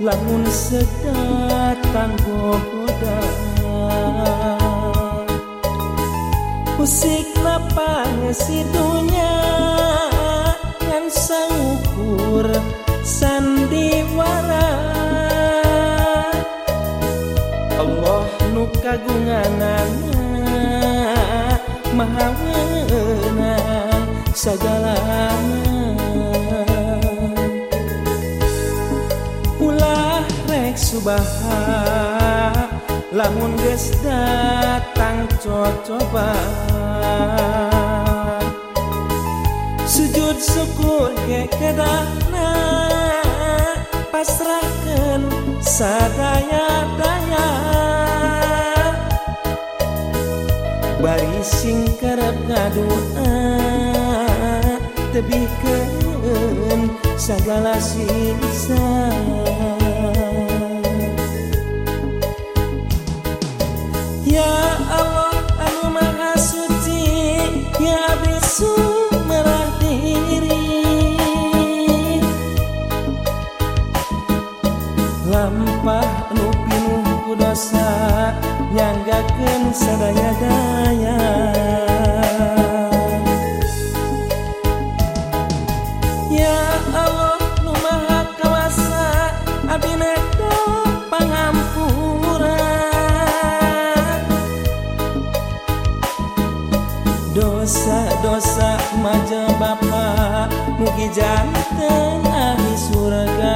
lamun sedatang bogoda musik lapang si dunya yang saukur sandiwara. Allah nu kagunganana maha segala Subha lamun guys datang cocoba. Sujud syukur kekedana pasrahkan sadaya-daya. Bari sing kerap ngadua tebihkeun segala sisa nyanggaken sadaya-daya Ya Allah nu maha kawasa abdi pangampura dosa-dosa maja Bapa mugi janten ahli surga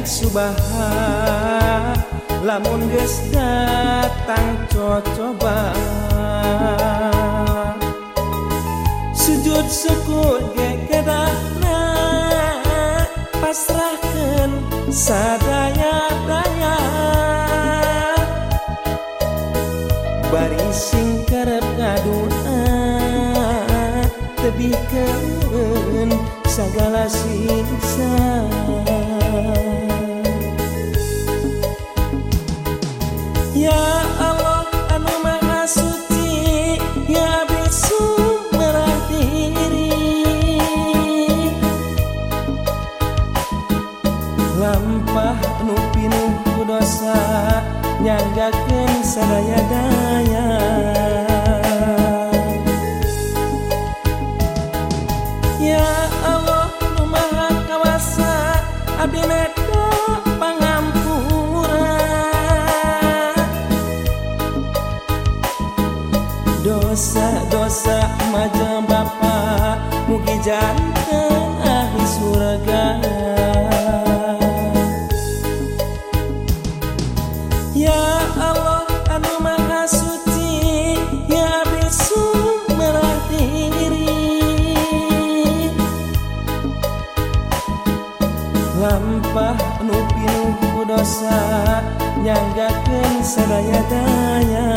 Subha lamun geus datang cocoba. Sujud syukur ge kedahna pasrahkeun sadaya-daya. Bari sing kerep ngadua tebihkeun segala siksa Nyanggakeun sadaya daya Ya Allah anu maha kawasa Abdi dosa-dosa maja Bapa mugi jantan ya Allah anu maha suci ya bisu melatih diri. Lampah nu pinuh dosa nyanggakeun sadaya daya.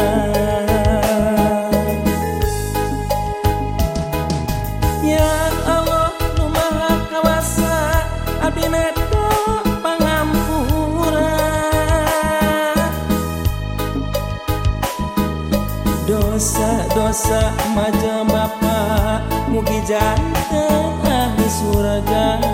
dosa-dosa maja Bapak. Mugi jannah ahli surga.